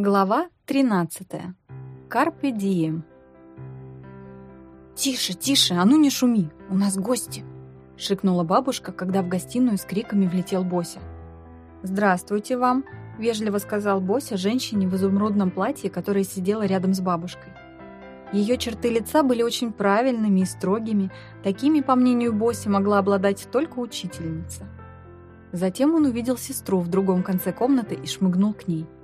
Глава 13. Карпе дием. «Тише, тише, а ну не шуми, у нас гости!» — шикнула бабушка, когда в гостиную с криками влетел Бося. «Здравствуйте вам!» — вежливо сказал Бося женщине в изумрудном платье, которая сидела рядом с бабушкой. Ее черты лица были очень правильными и строгими, такими, по мнению Боси, могла обладать только учительница. Затем он увидел сестру в другом конце комнаты и шмыгнул к ней —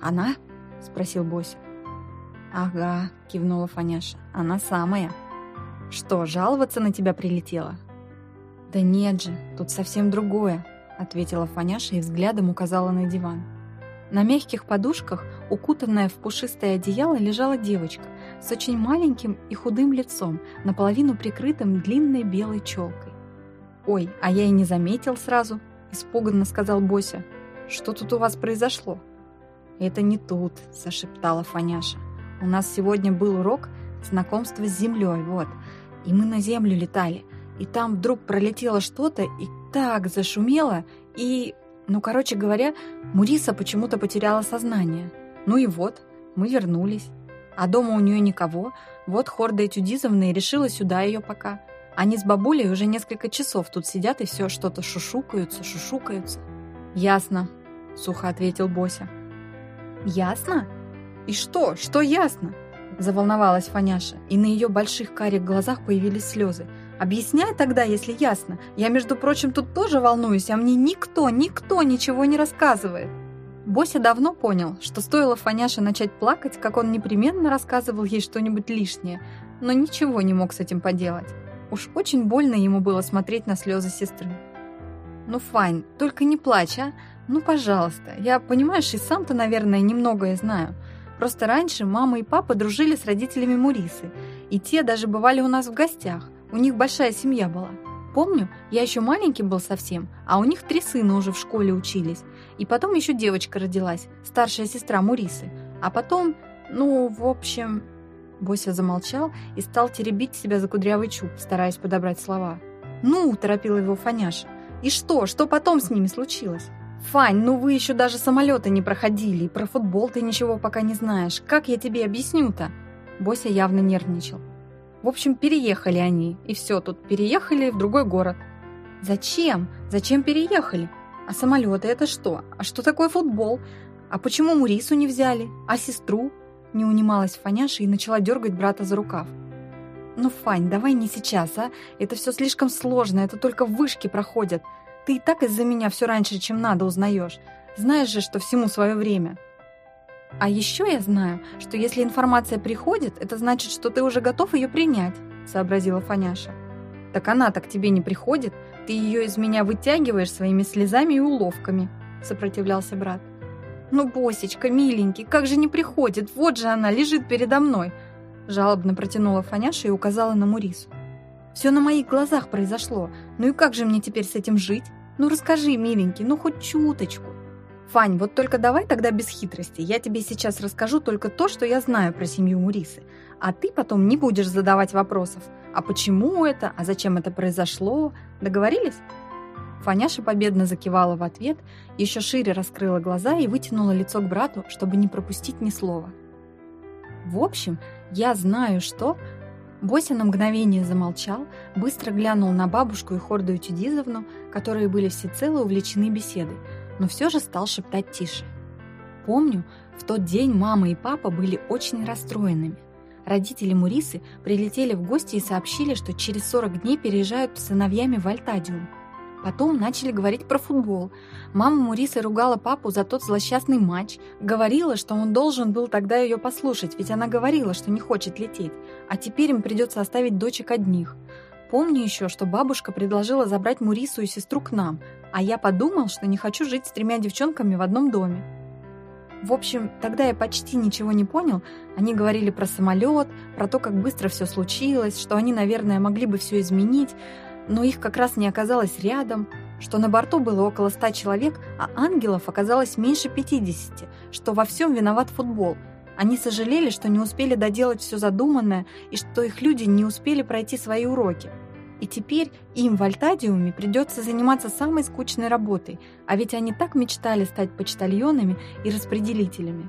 «Она?» — спросил Бося. «Ага», — кивнула Фаняша, — «она самая». «Что, жаловаться на тебя прилетела?» «Да нет же, тут совсем другое», — ответила Фаняша и взглядом указала на диван. На мягких подушках, укутанная в пушистое одеяло, лежала девочка с очень маленьким и худым лицом, наполовину прикрытым длинной белой челкой. «Ой, а я и не заметил сразу», — испуганно сказал Бося. «Что тут у вас произошло?» «Это не тут», — зашептала Фаняша. «У нас сегодня был урок знакомства с землей, вот. И мы на землю летали. И там вдруг пролетело что-то и так зашумело, и... Ну, короче говоря, Муриса почему-то потеряла сознание. Ну и вот, мы вернулись. А дома у нее никого. Вот Хорда Этюдизовна и решила сюда ее пока. Они с бабулей уже несколько часов тут сидят и все что-то шушукаются, шушукаются. «Ясно», — сухо ответил Бося. «Ясно?» «И что? Что ясно?» Заволновалась Фаняша, и на ее больших карих глазах появились слезы. «Объясняй тогда, если ясно. Я, между прочим, тут тоже волнуюсь, а мне никто, никто ничего не рассказывает». Бося давно понял, что стоило Фаняше начать плакать, как он непременно рассказывал ей что-нибудь лишнее, но ничего не мог с этим поделать. Уж очень больно ему было смотреть на слезы сестры. «Ну, Фань, только не плачь, а? Ну, пожалуйста. Я, понимаешь, и сам-то, наверное, немногое знаю. Просто раньше мама и папа дружили с родителями Мурисы, и те даже бывали у нас в гостях. У них большая семья была. Помню, я еще маленький был совсем, а у них три сына уже в школе учились. И потом еще девочка родилась, старшая сестра Мурисы. А потом, ну, в общем... Бося замолчал и стал теребить себя за кудрявый чуб, стараясь подобрать слова. «Ну!» – торопила его Фаняша. «И что? Что потом с ними случилось?» «Фань, ну вы еще даже самолеты не проходили, и про футбол ты ничего пока не знаешь. Как я тебе объясню-то?» Бося явно нервничал. В общем, переехали они, и все, тут переехали в другой город. «Зачем? Зачем переехали? А самолеты это что? А что такое футбол? А почему Мурису не взяли? А сестру?» Не унималась Фаняша и начала дергать брата за рукав. «Ну, Фань, давай не сейчас, а? Это все слишком сложно, это только вышки проходят. Ты и так из-за меня все раньше, чем надо, узнаешь. Знаешь же, что всему свое время. А еще я знаю, что если информация приходит, это значит, что ты уже готов ее принять, сообразила Фаняша. Так она так тебе не приходит, ты ее из меня вытягиваешь своими слезами и уловками, сопротивлялся брат. Ну, Босечка, миленький, как же не приходит, вот же она лежит передо мной, жалобно протянула Фаняша и указала на Мурису. Все на моих глазах произошло. Ну и как же мне теперь с этим жить? Ну расскажи, миленький, ну хоть чуточку. Фань, вот только давай тогда без хитрости. Я тебе сейчас расскажу только то, что я знаю про семью Мурисы. А ты потом не будешь задавать вопросов. А почему это? А зачем это произошло? Договорились? Фаняша победно закивала в ответ, еще шире раскрыла глаза и вытянула лицо к брату, чтобы не пропустить ни слова. В общем, я знаю, что Бося на мгновение замолчал, быстро глянул на бабушку и Хорду Тюдизовну, которые были всецело увлечены беседой, но все же стал шептать тише. «Помню, в тот день мама и папа были очень расстроенными. Родители Мурисы прилетели в гости и сообщили, что через 40 дней переезжают с сыновьями в Альтадиум. Потом начали говорить про футбол. Мама Мурисы ругала папу за тот злосчастный матч. Говорила, что он должен был тогда ее послушать, ведь она говорила, что не хочет лететь. А теперь им придется оставить дочек одних. Помню еще, что бабушка предложила забрать Мурису и сестру к нам, а я подумал, что не хочу жить с тремя девчонками в одном доме. В общем, тогда я почти ничего не понял. Они говорили про самолет, про то, как быстро все случилось, что они, наверное, могли бы все изменить, но их как раз не оказалось рядом, что на борту было около ста человек, а ангелов оказалось меньше 50, что во всем виноват футбол. Они сожалели, что не успели доделать все задуманное и что их люди не успели пройти свои уроки. И теперь им в Альтадиуме придется заниматься самой скучной работой, а ведь они так мечтали стать почтальонами и распределителями.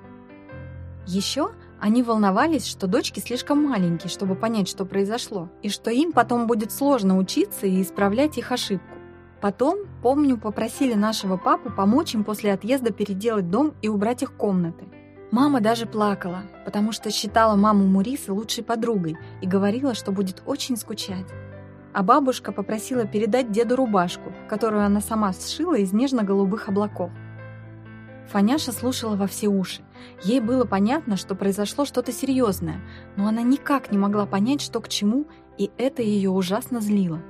Еще они волновались, что дочки слишком маленькие, чтобы понять, что произошло, и что им потом будет сложно учиться и исправлять их ошибку. Потом, помню, попросили нашего папу помочь им после отъезда переделать дом и убрать их комнаты. Мама даже плакала, потому что считала маму Мурисы лучшей подругой и говорила, что будет очень скучать. А бабушка попросила передать деду рубашку, которую она сама сшила из нежно-голубых облаков. Фаняша слушала во все уши. Ей было понятно, что произошло что-то серьезное, но она никак не могла понять, что к чему, и это ее ужасно злило.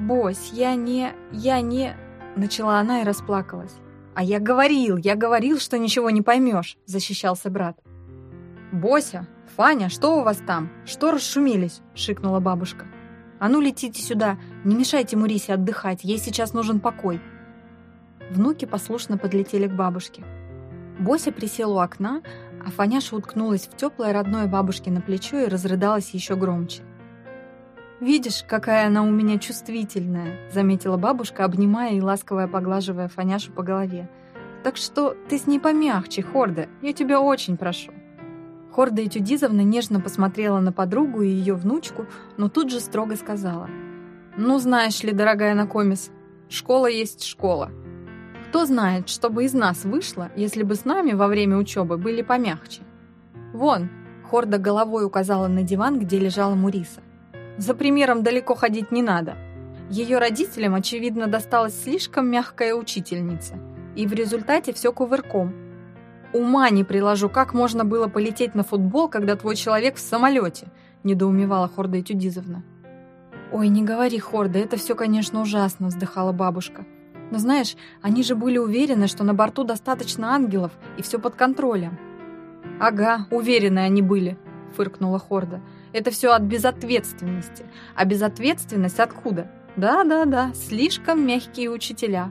«Бось, я не... я не...» Начала она и расплакалась. «А я говорил, я говорил, что ничего не поймешь», защищался брат. «Бося, Фаня, что у вас там? Что расшумелись?» шикнула бабушка. «А ну летите сюда, не мешайте Мурисе отдыхать, ей сейчас нужен покой». Внуки послушно подлетели к бабушке. Бося присел у окна, а Фаняша уткнулась в теплое родное бабушке на плечо и разрыдалась еще громче. «Видишь, какая она у меня чувствительная», — заметила бабушка, обнимая и ласково поглаживая Фаняшу по голове. «Так что ты с ней помягче, Хорда, я тебя очень прошу». Хорда Этюдизовна нежно посмотрела на подругу и ее внучку, но тут же строго сказала. «Ну, знаешь ли, дорогая Накомис, школа есть школа. Кто знает, что бы из нас вышло, если бы с нами во время учебы были помягче? Вон, Хорда головой указала на диван, где лежала Муриса. За примером далеко ходить не надо. Ее родителям, очевидно, досталась слишком мягкая учительница. И в результате все кувырком. Ума не приложу, как можно было полететь на футбол, когда твой человек в самолете, недоумевала Хорда Этюдизовна. «Ой, не говори, Хорда, это все, конечно, ужасно», вздыхала бабушка. Но знаешь, они же были уверены, что на борту достаточно ангелов и все под контролем. «Ага, уверены они были», — фыркнула Хорда. «Это все от безответственности. А безответственность откуда? Да-да-да, слишком мягкие учителя».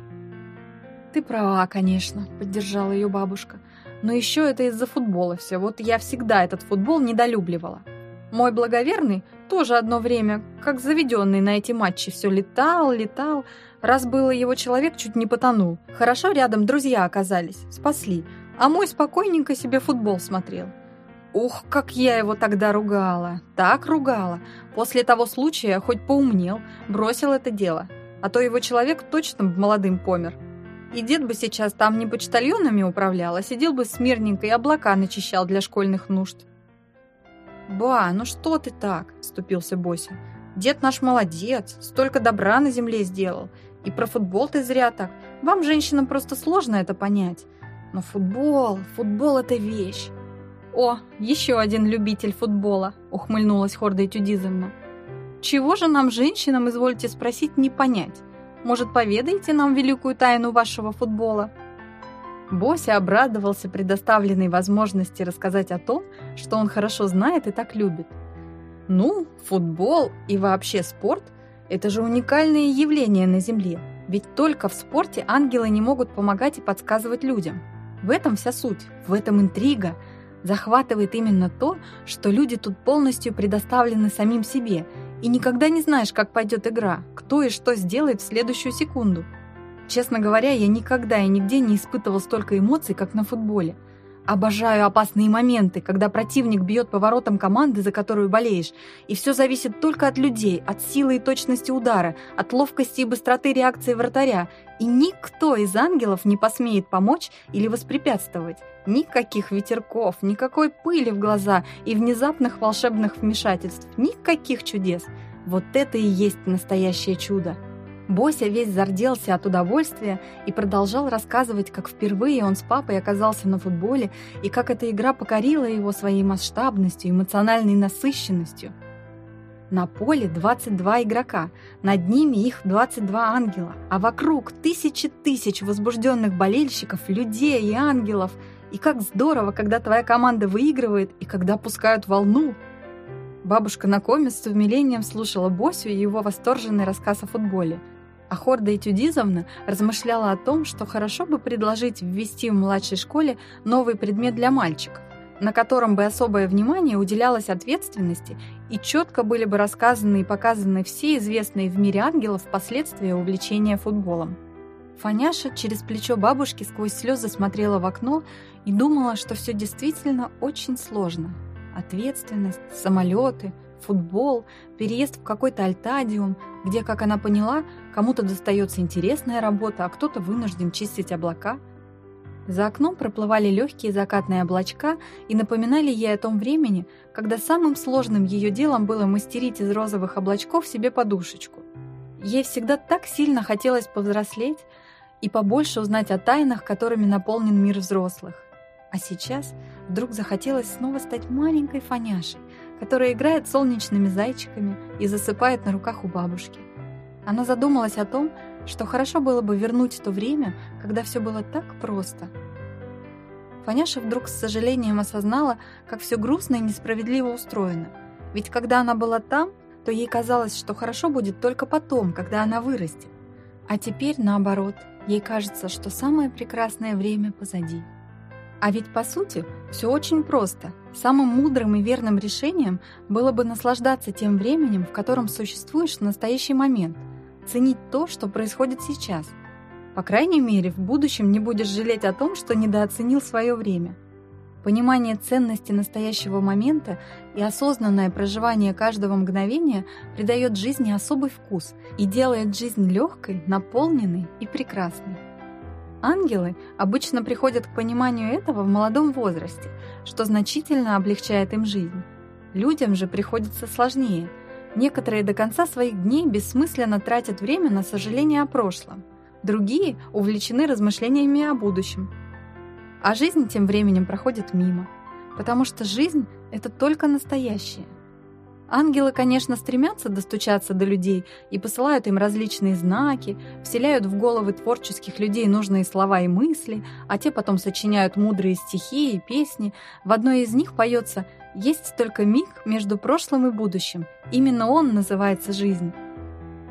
«Ты права, конечно», — поддержала ее бабушка. «Но еще это из-за футбола все. Вот я всегда этот футбол недолюбливала. Мой благоверный тоже одно время, как заведенный на эти матчи, все летал, летал, Раз было его человек, чуть не потонул. Хорошо рядом друзья оказались, спасли. А мой спокойненько себе футбол смотрел. Ух, как я его тогда ругала. Так ругала. После того случая хоть поумнел, бросил это дело. А то его человек точно молодым помер. И дед бы сейчас там не почтальонами управлял, а сидел бы смирненько и облака начищал для школьных нужд. «Ба, ну что ты так?» – вступился Бося. «Дед наш молодец, столько добра на земле сделал. И про футбол ты зря так. Вам, женщинам, просто сложно это понять. Но футбол, футбол – это вещь. «О, еще один любитель футбола», – ухмыльнулась Хорда Этюдизовна. «Чего же нам, женщинам, извольте спросить, не понять? Может, поведаете нам великую тайну вашего футбола?» Бося обрадовался предоставленной возможности рассказать о том, что он хорошо знает и так любит. Ну, футбол и вообще спорт – это же уникальное явление на Земле, ведь только в спорте ангелы не могут помогать и подсказывать людям. В этом вся суть, в этом интрига. Захватывает именно то, что люди тут полностью предоставлены самим себе, и никогда не знаешь, как пойдет игра, кто и что сделает в следующую секунду. Честно говоря, я никогда и нигде не испытывал столько эмоций, как на футболе – Обожаю опасные моменты, когда противник бьет по воротам команды, за которую болеешь, и все зависит только от людей, от силы и точности удара, от ловкости и быстроты реакции вратаря, и никто из ангелов не посмеет помочь или воспрепятствовать. Никаких ветерков, никакой пыли в глаза и внезапных волшебных вмешательств, никаких чудес. Вот это и есть настоящее чудо. Бося весь зарделся от удовольствия и продолжал рассказывать, как впервые он с папой оказался на футболе и как эта игра покорила его своей масштабностью, эмоциональной насыщенностью. На поле 22 игрока, над ними их 22 ангела, а вокруг тысячи тысяч возбужденных болельщиков, людей и ангелов. И как здорово, когда твоя команда выигрывает и когда пускают волну. Бабушка на коме с умилением слушала Босю и его восторженный рассказ о футболе – а Хорда Этюдизовна размышляла о том, что хорошо бы предложить ввести в младшей школе новый предмет для мальчиков, на котором бы особое внимание уделялось ответственности и четко были бы рассказаны и показаны все известные в мире ангелов последствия увлечения футболом. Фаняша через плечо бабушки сквозь слезы смотрела в окно и думала, что все действительно очень сложно. Ответственность, самолеты, футбол, переезд в какой-то альтадиум, где, как она поняла, кому-то достается интересная работа, а кто-то вынужден чистить облака. За окном проплывали легкие закатные облачка и напоминали ей о том времени, когда самым сложным ее делом было мастерить из розовых облачков себе подушечку. Ей всегда так сильно хотелось повзрослеть и побольше узнать о тайнах, которыми наполнен мир взрослых. А сейчас вдруг захотелось снова стать маленькой фаняшей, которая играет солнечными зайчиками и засыпает на руках у бабушки. Она задумалась о том, что хорошо было бы вернуть то время, когда все было так просто. Фаняша вдруг с сожалением осознала, как все грустно и несправедливо устроено. Ведь когда она была там, то ей казалось, что хорошо будет только потом, когда она вырастет. А теперь наоборот, ей кажется, что самое прекрасное время позади. А ведь по сути все очень просто. Самым мудрым и верным решением было бы наслаждаться тем временем, в котором существуешь в настоящий момент, ценить то, что происходит сейчас. По крайней мере, в будущем не будешь жалеть о том, что недооценил свое время. Понимание ценности настоящего момента и осознанное проживание каждого мгновения придает жизни особый вкус и делает жизнь легкой, наполненной и прекрасной. Ангелы обычно приходят к пониманию этого в молодом возрасте, что значительно облегчает им жизнь. Людям же приходится сложнее. Некоторые до конца своих дней бессмысленно тратят время на сожаление о прошлом. Другие увлечены размышлениями о будущем. А жизнь тем временем проходит мимо, потому что жизнь — это только настоящее. Ангелы, конечно, стремятся достучаться до людей и посылают им различные знаки, вселяют в головы творческих людей нужные слова и мысли, а те потом сочиняют мудрые стихи и песни. В одной из них поется «Есть только миг между прошлым и будущим. Именно он называется жизнь».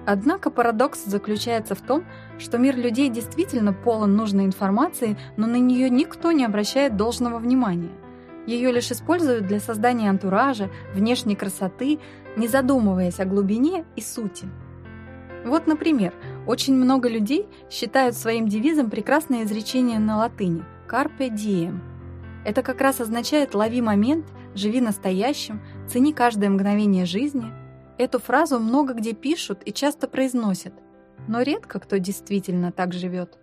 Однако парадокс заключается в том, что мир людей действительно полон нужной информации, но на нее никто не обращает должного внимания – ее лишь используют для создания антуража, внешней красоты, не задумываясь о глубине и сути. Вот, например, очень много людей считают своим девизом прекрасное изречение на латыни «carpe diem». Это как раз означает «лови момент», «живи настоящим», «цени каждое мгновение жизни». Эту фразу много где пишут и часто произносят, но редко кто действительно так живет.